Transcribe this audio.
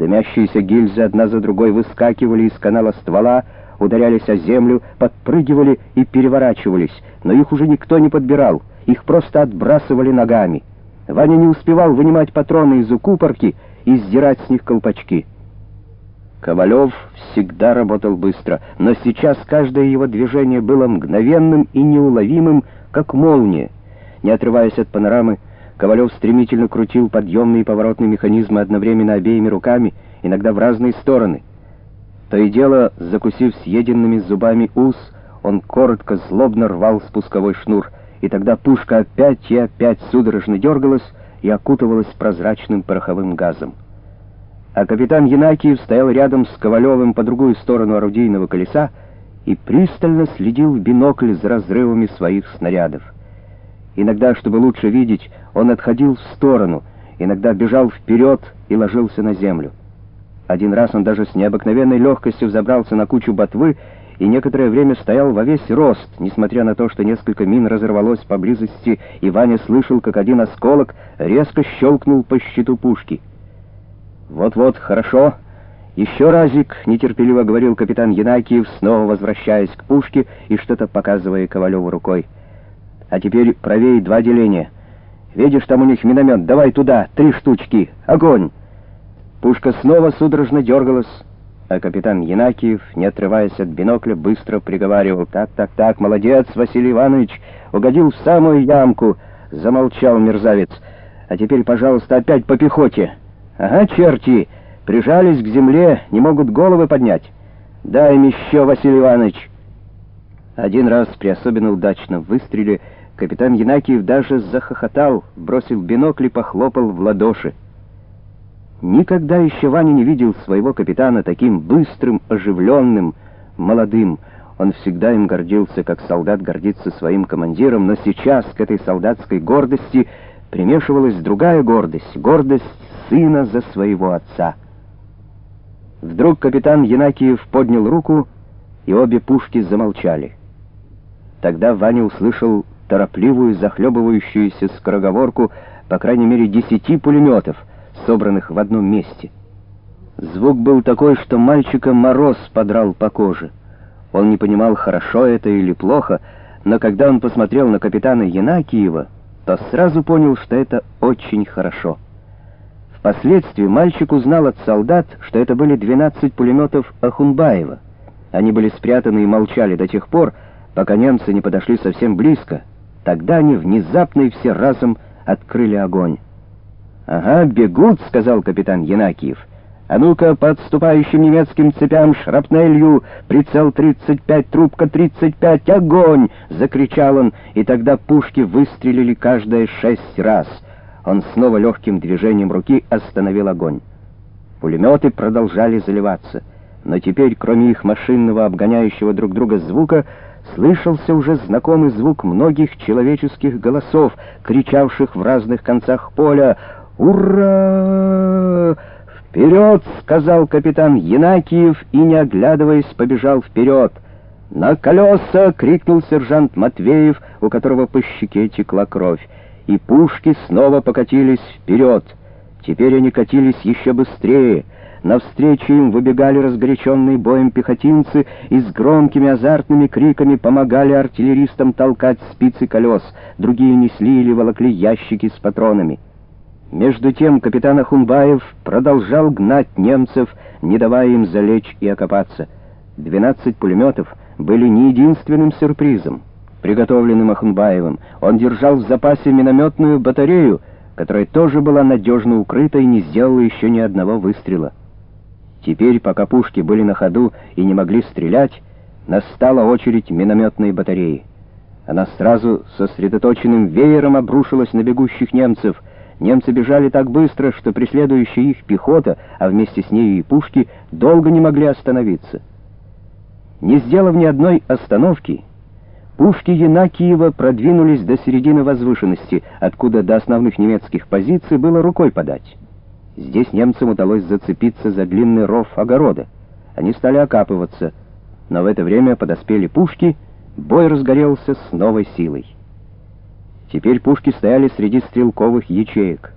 Дымящиеся гильзы одна за другой выскакивали из канала ствола, ударялись о землю, подпрыгивали и переворачивались, но их уже никто не подбирал, их просто отбрасывали ногами. Ваня не успевал вынимать патроны из укупорки и сдирать с них колпачки. Ковалев всегда работал быстро, но сейчас каждое его движение было мгновенным и неуловимым, как молния. Не отрываясь от панорамы, Ковалев стремительно крутил подъемные и поворотные механизмы одновременно обеими руками, иногда в разные стороны. То и дело, закусив съеденными зубами ус, он коротко, злобно рвал спусковой шнур, и тогда пушка опять и опять судорожно дергалась и окутывалась прозрачным пороховым газом. А капитан Янакиев стоял рядом с Ковалевым по другую сторону орудийного колеса и пристально следил в бинокль за разрывами своих снарядов. Иногда, чтобы лучше видеть, он отходил в сторону, иногда бежал вперед и ложился на землю. Один раз он даже с необыкновенной легкостью взобрался на кучу ботвы и некоторое время стоял во весь рост, несмотря на то, что несколько мин разорвалось поблизости, и Ваня слышал, как один осколок резко щелкнул по щиту пушки. «Вот-вот, хорошо. Еще разик», — нетерпеливо говорил капитан Янакиев, снова возвращаясь к пушке и что-то показывая Ковалеву рукой. А теперь правее два деления. Видишь, там у них миномет. Давай туда, три штучки. Огонь!» Пушка снова судорожно дергалась, а капитан Янакиев, не отрываясь от бинокля, быстро приговаривал. «Так, так, так, молодец, Василий Иванович, угодил в самую ямку!» Замолчал мерзавец. «А теперь, пожалуйста, опять по пехоте!» «Ага, черти! Прижались к земле, не могут головы поднять!» «Дай им еще, Василий Иванович!» Один раз при особенно удачном выстреле Капитан Янакиев даже захохотал, бросил бинокль и похлопал в ладоши. Никогда еще Ваня не видел своего капитана таким быстрым, оживленным, молодым. Он всегда им гордился, как солдат гордится своим командиром, но сейчас к этой солдатской гордости примешивалась другая гордость, гордость сына за своего отца. Вдруг капитан Янакиев поднял руку, и обе пушки замолчали. Тогда Ваня услышал торопливую, захлебывающуюся скороговорку, по крайней мере, десяти пулеметов, собранных в одном месте. Звук был такой, что мальчика мороз подрал по коже. Он не понимал, хорошо это или плохо, но когда он посмотрел на капитана Янакиева, то сразу понял, что это очень хорошо. Впоследствии мальчик узнал от солдат, что это были 12 пулеметов Ахунбаева. Они были спрятаны и молчали до тех пор, пока немцы не подошли совсем близко, Тогда они внезапно и все разом открыли огонь. «Ага, бегут», — сказал капитан Янакиев. «А ну-ка, по отступающим немецким цепям шрапнелью, прицел 35, трубка 35, огонь!» — закричал он, и тогда пушки выстрелили каждая шесть раз. Он снова легким движением руки остановил огонь. Пулеметы продолжали заливаться, но теперь, кроме их машинного обгоняющего друг друга звука, слышался уже знакомый звук многих человеческих голосов, кричавших в разных концах поля «Ура!» «Вперед!» — сказал капитан Янакиев и, не оглядываясь, побежал вперед. «На колеса!» — крикнул сержант Матвеев, у которого по щеке текла кровь. И пушки снова покатились вперед. Теперь они катились еще быстрее — Навстречу им выбегали разгоряченные боем пехотинцы и с громкими азартными криками помогали артиллеристам толкать спицы колес, другие несли или волокли ящики с патронами. Между тем капитан Ахунбаев продолжал гнать немцев, не давая им залечь и окопаться. 12 пулеметов были не единственным сюрпризом, приготовленным Ахунбаевым. Он держал в запасе минометную батарею, которая тоже была надежно укрыта и не сделала еще ни одного выстрела. Теперь, пока пушки были на ходу и не могли стрелять, настала очередь минометной батареи. Она сразу сосредоточенным веером обрушилась на бегущих немцев. Немцы бежали так быстро, что преследующая их пехота, а вместе с ней и пушки, долго не могли остановиться. Не сделав ни одной остановки, пушки Янакиева продвинулись до середины возвышенности, откуда до основных немецких позиций было рукой подать. Здесь немцам удалось зацепиться за длинный ров огорода. Они стали окапываться, но в это время подоспели пушки, бой разгорелся с новой силой. Теперь пушки стояли среди стрелковых ячеек.